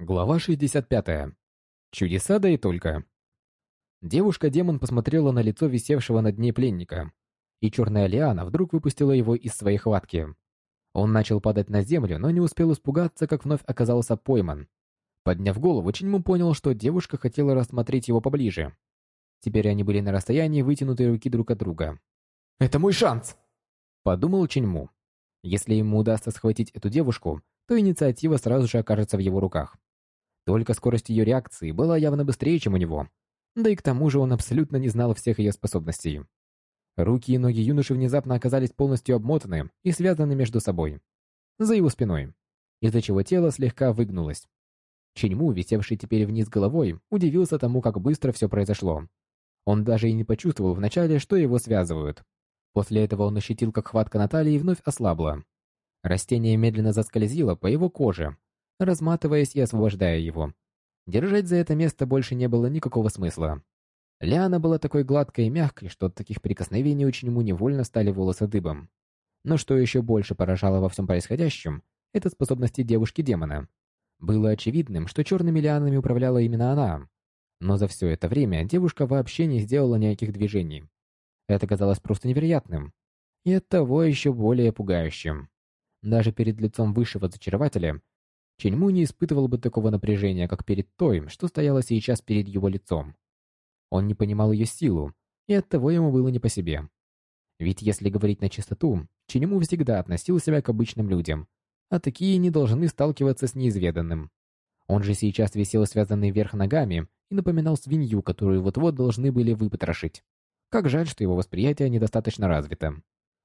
Глава 65. Чудеса да и только. Девушка-демон посмотрела на лицо висевшего над ней пленника, и черная лиана вдруг выпустила его из своей хватки. Он начал падать на землю, но не успел испугаться, как вновь оказался пойман. Подняв голову, Чиньму понял, что девушка хотела рассмотреть его поближе. Теперь они были на расстоянии вытянутой руки друг от друга. «Это мой шанс!» Подумал Чиньму. Если ему удастся схватить эту девушку, то инициатива сразу же окажется в его руках. Только скорость ее реакции была явно быстрее, чем у него. Да и к тому же он абсолютно не знал всех ее способностей. Руки и ноги юноши внезапно оказались полностью обмотаны и связаны между собой. За его спиной. Из-за чего тело слегка выгнулось. Ченьму, висевший теперь вниз головой, удивился тому, как быстро все произошло. Он даже и не почувствовал вначале, что его связывают. После этого он ощутил, как хватка Натальи вновь ослабла. Растение медленно заскользило по его коже, разматываясь и освобождая его. Держать за это место больше не было никакого смысла. Лиана была такой гладкой и мягкой, что от таких прикосновений очень ему невольно стали волосы дыбом. Но что еще больше поражало во всем происходящем, это способности девушки-демона. Было очевидным, что черными лианами управляла именно она. Но за все это время девушка вообще не сделала никаких движений. Это казалось просто невероятным. И оттого еще более пугающим. Даже перед лицом высшего зачарователя Ченьму не испытывал бы такого напряжения, как перед той, что стояло сейчас перед его лицом. Он не понимал ее силу, и оттого ему было не по себе. Ведь если говорить на чистоту, Ченьму всегда относил себя к обычным людям, а такие не должны сталкиваться с неизведанным. Он же сейчас висел связанный вверх ногами и напоминал свинью, которую вот-вот должны были выпотрошить. Как жаль, что его восприятие недостаточно развито.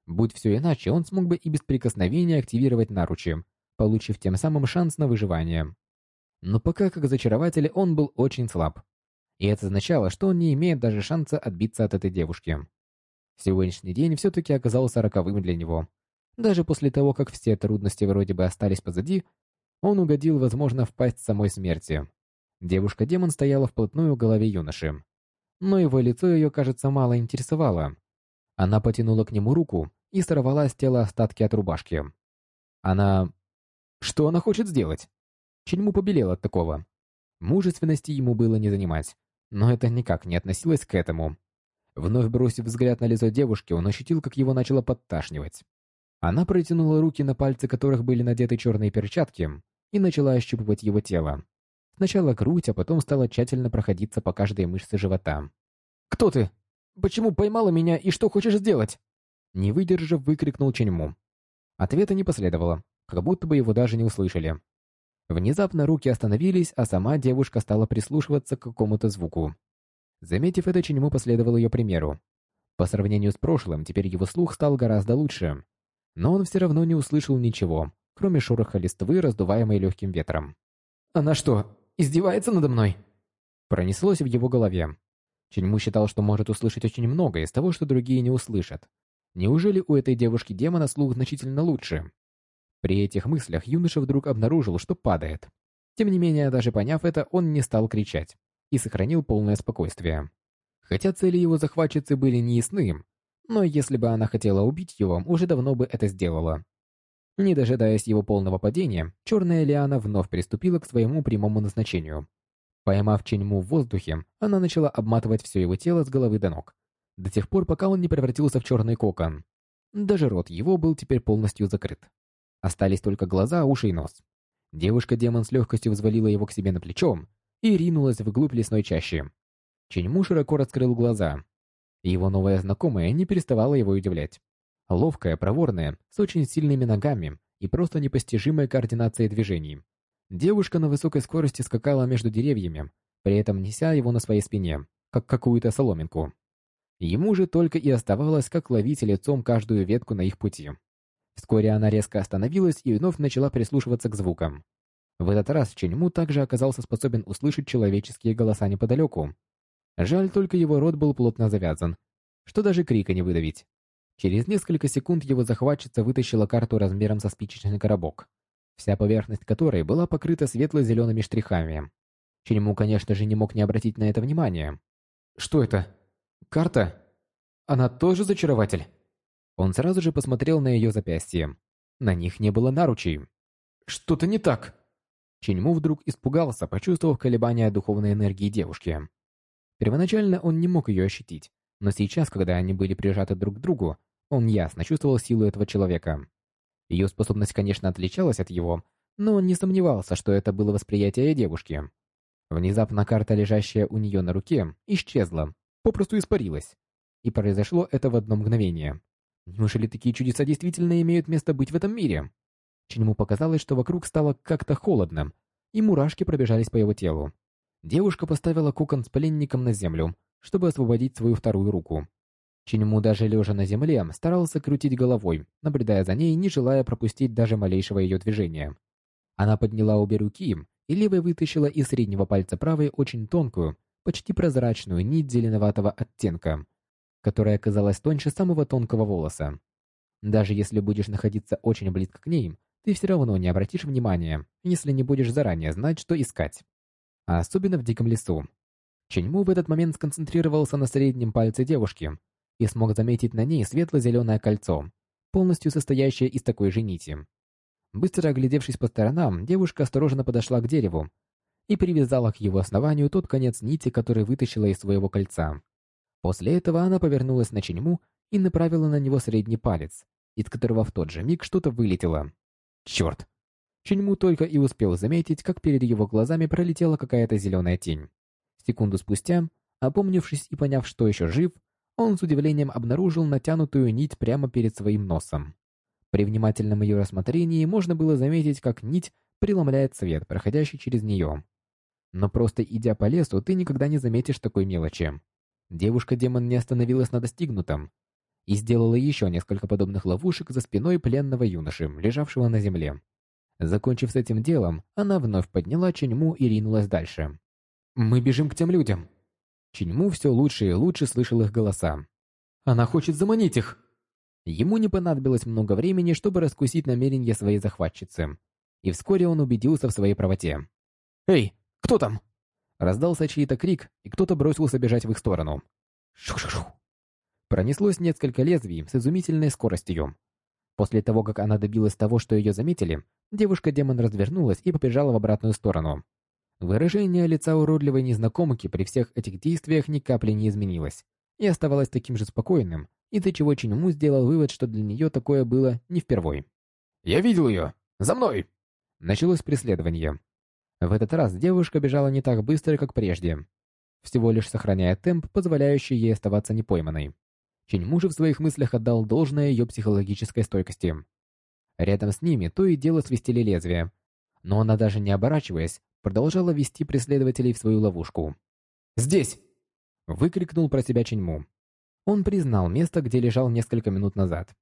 Будь все иначе, он смог бы и без прикосновения активировать наручи, получив тем самым шанс на выживание. Но пока как зачарователь он был очень слаб. И это означало, что он не имеет даже шанса отбиться от этой девушки. Сегодняшний день все-таки оказался роковым для него. Даже после того, как все трудности вроде бы остались позади, он угодил, возможно, в самой смерти. Девушка-демон стояла вплотную к голове юноши. Но его лицо ее, кажется, мало интересовало. Она потянула к нему руку и сорвала с тела остатки от рубашки. Она что она хочет сделать? Ченьму побелел от такого. Мужественности ему было не занимать, но это никак не относилось к этому. Вновь бросив взгляд на лицо девушки, он ощутил, как его начало подташнивать. Она протянула руки, на пальцы которых были надеты черные перчатки, и начала ощупывать его тело. Сначала грудь, а потом стала тщательно проходиться по каждой мышце живота. «Кто ты? Почему поймала меня и что хочешь сделать?» Не выдержав, выкрикнул Ченьму. Ответа не последовало как будто бы его даже не услышали. Внезапно руки остановились, а сама девушка стала прислушиваться к какому-то звуку. Заметив это, Ченьму последовал ее примеру. По сравнению с прошлым, теперь его слух стал гораздо лучше. Но он все равно не услышал ничего, кроме шороха листвы, раздуваемой легким ветром. «Она что, издевается надо мной?» Пронеслось в его голове. Ченьму считал, что может услышать очень много из того, что другие не услышат. Неужели у этой девушки-демона слух значительно лучше? При этих мыслях юноша вдруг обнаружил, что падает. Тем не менее, даже поняв это, он не стал кричать и сохранил полное спокойствие. Хотя цели его захватчицы были неясны, но если бы она хотела убить его, уже давно бы это сделала. Не дожидаясь его полного падения, черная лиана вновь приступила к своему прямому назначению. Поймав Ченьму в воздухе, она начала обматывать все его тело с головы до ног, до тех пор, пока он не превратился в черный кокон. Даже рот его был теперь полностью закрыт. Остались только глаза, уши и нос. Девушка-демон с легкостью взвалила его к себе на плечо и ринулась вглубь лесной чащи. Ченьму широко раскрыл глаза. Его новая знакомая не переставала его удивлять. Ловкая, проворная, с очень сильными ногами и просто непостижимой координацией движений. Девушка на высокой скорости скакала между деревьями, при этом неся его на своей спине, как какую-то соломинку. Ему же только и оставалось, как ловить лицом каждую ветку на их пути. Вскоре она резко остановилась и вновь начала прислушиваться к звукам. В этот раз Ченьму также оказался способен услышать человеческие голоса неподалеку. Жаль, только его рот был плотно завязан, что даже крика не выдавить. Через несколько секунд его захватчица вытащила карту размером со спичечный коробок, вся поверхность которой была покрыта светло-зелеными штрихами. Ченьму, конечно же, не мог не обратить на это внимания. «Что это? Карта? Она тоже зачарователь?» Он сразу же посмотрел на ее запястье. На них не было наручей. «Что-то не так!» Ченьму вдруг испугался, почувствовав колебания духовной энергии девушки. Первоначально он не мог ее ощутить, но сейчас, когда они были прижаты друг к другу, он ясно чувствовал силу этого человека. Ее способность, конечно, отличалась от его, но он не сомневался, что это было восприятие девушки. Внезапно карта, лежащая у нее на руке, исчезла, попросту испарилась. И произошло это в одно мгновение. Неужели такие чудеса действительно имеют место быть в этом мире? Чиньму показалось, что вокруг стало как-то холодно, и мурашки пробежались по его телу. Девушка поставила кокон с пленником на землю, чтобы освободить свою вторую руку. Чиньму даже лежа на земле старался крутить головой, наблюдая за ней, не желая пропустить даже малейшего ее движения. Она подняла обе руки и левой вытащила из среднего пальца правой очень тонкую, почти прозрачную нить зеленоватого оттенка, которая оказалась тоньше самого тонкого волоса. Даже если будешь находиться очень близко к ней, ты все равно не обратишь внимания, если не будешь заранее знать, что искать. А особенно в диком лесу. Ченьму в этот момент сконцентрировался на среднем пальце девушки и смог заметить на ней светло-зеленое кольцо, полностью состоящее из такой же нити. Быстро оглядевшись по сторонам, девушка осторожно подошла к дереву и привязала к его основанию тот конец нити, который вытащила из своего кольца. После этого она повернулась на Ченьму и направила на него средний палец, из которого в тот же миг что-то вылетело. Черт! Ченьму только и успел заметить, как перед его глазами пролетела какая-то зеленая тень. Секунду спустя, опомнившись и поняв, что еще жив, он с удивлением обнаружил натянутую нить прямо перед своим носом. При внимательном ее рассмотрении можно было заметить, как нить преломляет свет, проходящий через нее. Но просто идя по лесу, ты никогда не заметишь такой мелочи. Девушка-демон не остановилась на достигнутом и сделала еще несколько подобных ловушек за спиной пленного юноши, лежавшего на земле. Закончив с этим делом, она вновь подняла Ченьму и ринулась дальше. «Мы бежим к тем людям!» Ченьму все лучше и лучше слышал их голоса. «Она хочет заманить их!» Ему не понадобилось много времени, чтобы раскусить намерения своей захватчицы. И вскоре он убедился в своей правоте. «Эй, кто там?» Раздался чей-то крик, и кто-то бросился бежать в их сторону. Шух-шух-шух. Пронеслось несколько лезвий с изумительной скоростью. После того, как она добилась того, что ее заметили, девушка-демон развернулась и побежала в обратную сторону. Выражение лица уродливой незнакомки при всех этих действиях ни капли не изменилось и оставалось таким же спокойным, из-за чего Чиньму сделал вывод, что для нее такое было не впервой. «Я видел ее! За мной!» Началось преследование. В этот раз девушка бежала не так быстро, как прежде, всего лишь сохраняя темп, позволяющий ей оставаться непойманной. Чиньму же в своих мыслях отдал должное ее психологической стойкости. Рядом с ними то и дело свистели лезвия, но она даже не оборачиваясь, продолжала вести преследователей в свою ловушку. «Здесь!» — выкрикнул про себя Чиньму. Он признал место, где лежал несколько минут назад.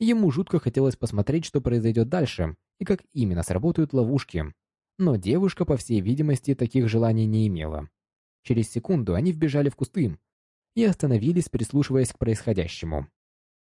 Ему жутко хотелось посмотреть, что произойдет дальше и как именно сработают ловушки, но девушка, по всей видимости, таких желаний не имела. Через секунду они вбежали в кусты и остановились, прислушиваясь к происходящему.